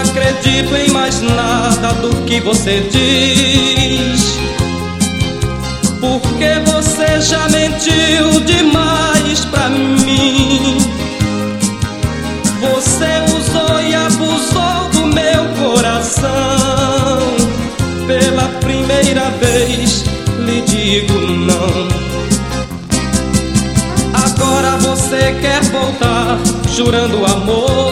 acredito em mais nada do que você diz. Porque você já mentiu demais pra mim. Você usou e abusou do meu coração. Pela primeira vez lhe digo não. Agora você quer voltar, jurando amor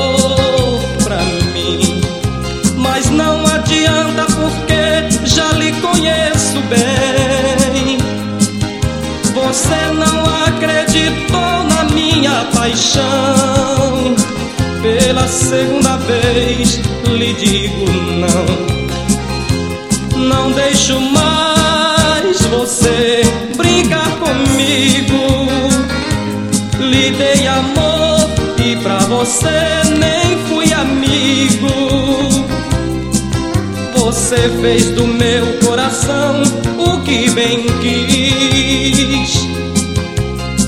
Você não acreditou na minha paixão. Pela segunda vez lhe digo não. Não deixo mais você brincar comigo. Lhe dei amor e pra você nem fui amigo. Você fez do meu coração o que bem quis.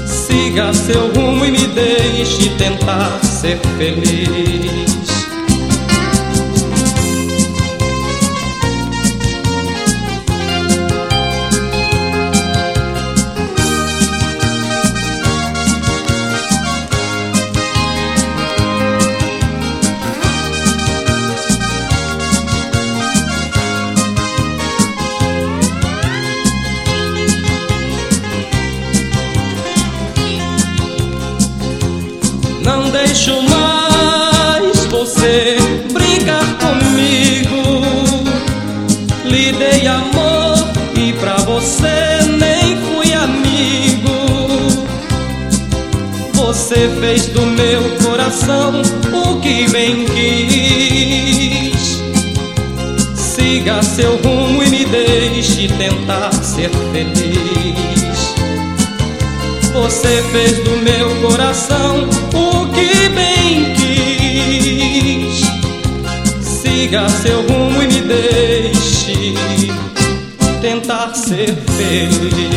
Siga seu rumo e me deixe tentar ser feliz. Não deixo mais você brincar comigo. Lhe dei amor e pra você nem fui amigo. Você fez do meu coração o que bem quis. Siga seu rumo e me deixe tentar ser feliz. Você fez do meu coração o que bem quis. Siga seu rumo e me deixe tentar ser feliz.